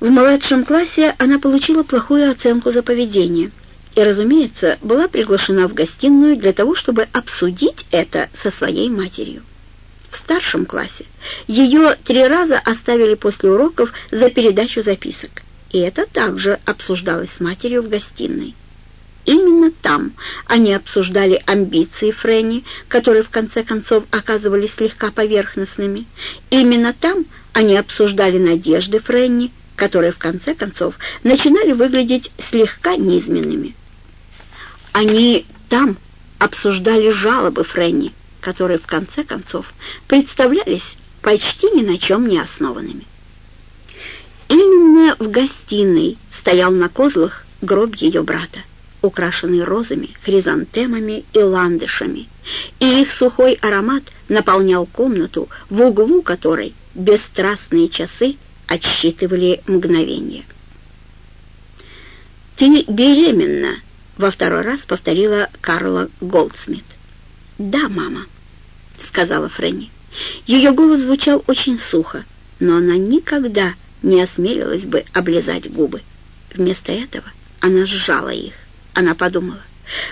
В младшем классе она получила плохую оценку за поведение и, разумеется, была приглашена в гостиную для того, чтобы обсудить это со своей матерью. В старшем классе ее три раза оставили после уроков за передачу записок, и это также обсуждалось с матерью в гостиной. Именно там они обсуждали амбиции Фрэнни, которые в конце концов оказывались слегка поверхностными. Именно там они обсуждали надежды Фрэнни, которые в конце концов начинали выглядеть слегка низменными. Они там обсуждали жалобы Фрэнни, которые в конце концов представлялись почти ни на чем не основанными. Именно в гостиной стоял на козлах гроб ее брата украшенный розами, хризантемами и ландышами, и их сухой аромат наполнял комнату, в углу которой бесстрастные часы отсчитывали мгновение. «Ты беременна!» — во второй раз повторила Карла Голдсмит. «Да, мама», — сказала Фрэнни. Ее голос звучал очень сухо, но она никогда не осмелилась бы облизать губы. Вместо этого она сжала их. Она подумала,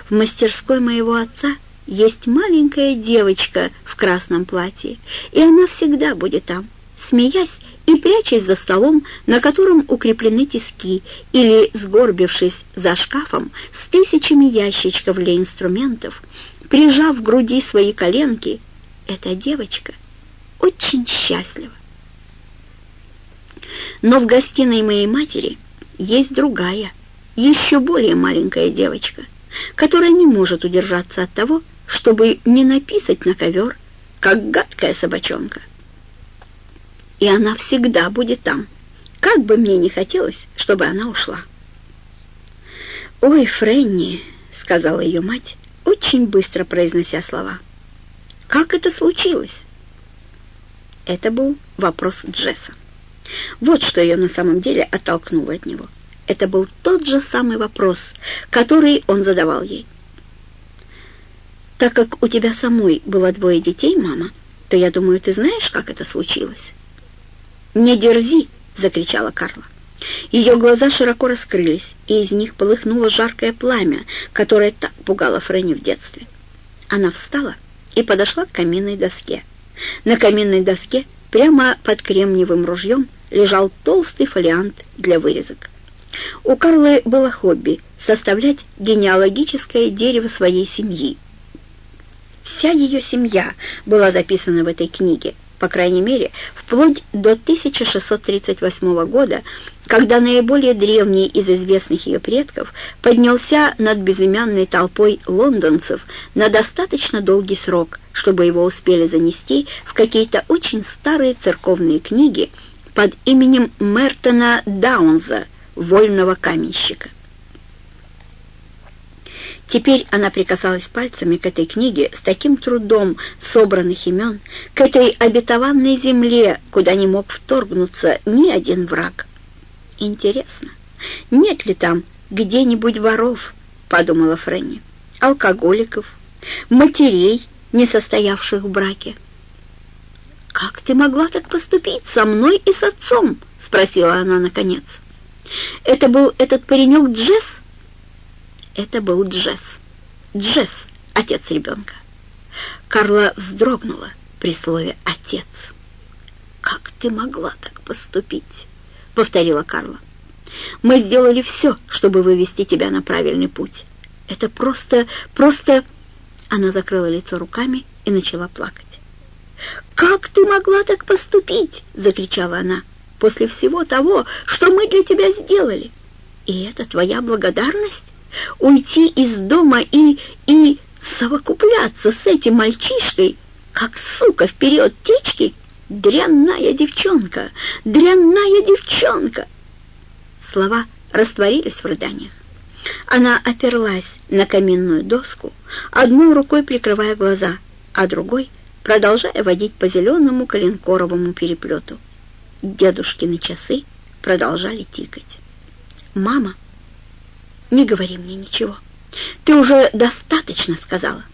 в мастерской моего отца есть маленькая девочка в красном платье, и она всегда будет там, смеясь и прячась за столом, на котором укреплены тиски, или сгорбившись за шкафом с тысячами ящичков для инструментов, прижав к груди свои коленки, эта девочка очень счастлива. Но в гостиной моей матери есть другая, еще более маленькая девочка, которая не может удержаться от того, чтобы не написать на ковер, как гадкая собачонка. И она всегда будет там, как бы мне не хотелось, чтобы она ушла. «Ой, Фрэнни», — сказала ее мать, очень быстро произнося слова. «Как это случилось?» Это был вопрос Джесса. Вот что ее на самом деле оттолкнуло от него. Это был тот же самый вопрос, который он задавал ей. «Так как у тебя самой было двое детей, мама, то, я думаю, ты знаешь, как это случилось?» «Не дерзи!» — закричала Карла. Ее глаза широко раскрылись, и из них полыхнуло жаркое пламя, которое так пугало Фрэнни в детстве. Она встала и подошла к каминной доске. На каминной доске прямо под кремниевым ружьем лежал толстый фолиант для вырезок. У Карлы было хобби — составлять генеалогическое дерево своей семьи. Вся ее семья была записана в этой книге, по крайней мере, вплоть до 1638 года, когда наиболее древний из известных ее предков поднялся над безымянной толпой лондонцев на достаточно долгий срок, чтобы его успели занести в какие-то очень старые церковные книги под именем Мертона Даунза, вольного каменщика. Теперь она прикасалась пальцами к этой книге с таким трудом собранных имен, к этой обетованной земле, куда не мог вторгнуться ни один враг. «Интересно, нет ли там где-нибудь воров?» — подумала Фрэнни. «Алкоголиков, матерей, не состоявших в браке». «Как ты могла так поступить со мной и с отцом?» — спросила она наконец. Это был этот паренек Джесс? Это был Джесс. Джесс, отец ребенка. Карла вздрогнула при слове «отец». «Как ты могла так поступить?» — повторила Карла. «Мы сделали все, чтобы вывести тебя на правильный путь. Это просто, просто...» Она закрыла лицо руками и начала плакать. «Как ты могла так поступить?» — закричала она после всего того, что мы для тебя сделали. И это твоя благодарность? Уйти из дома и... и совокупляться с этим мальчишкой, как сука вперед течки? Дрянная девчонка! Дрянная девчонка!» Слова растворились в рыданиях. Она оперлась на каминную доску, одной рукой прикрывая глаза, а другой продолжая водить по зеленому коленкоровому переплету. Дедушкины часы продолжали тикать. «Мама, не говори мне ничего. Ты уже достаточно сказала».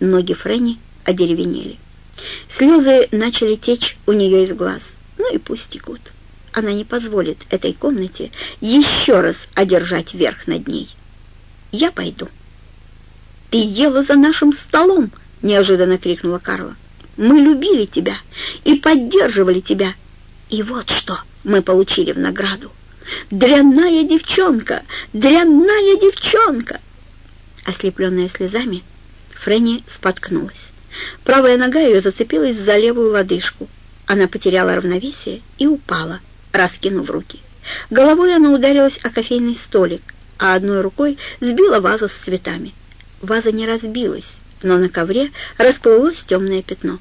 Ноги Фрэнни одеревенели. Слезы начали течь у нее из глаз. Ну и пусть текут. она не позволит этой комнате еще раз одержать верх над ней. Я пойду. «Ты ела за нашим столом!» — неожиданно крикнула Карла. «Мы любили тебя и поддерживали тебя. И вот что мы получили в награду. Дрянная девчонка! Дрянная девчонка!» Ослепленная слезами, Фрэнни споткнулась. Правая нога ее зацепилась за левую лодыжку. Она потеряла равновесие и упала, раскинув руки. Головой она ударилась о кофейный столик, а одной рукой сбила вазу с цветами. Ваза не разбилась, но на ковре расплылось темное пятно.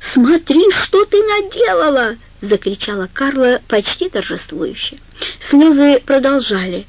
«Смотри, что ты наделала!» — закричала Карла почти торжествующе. Слезы продолжали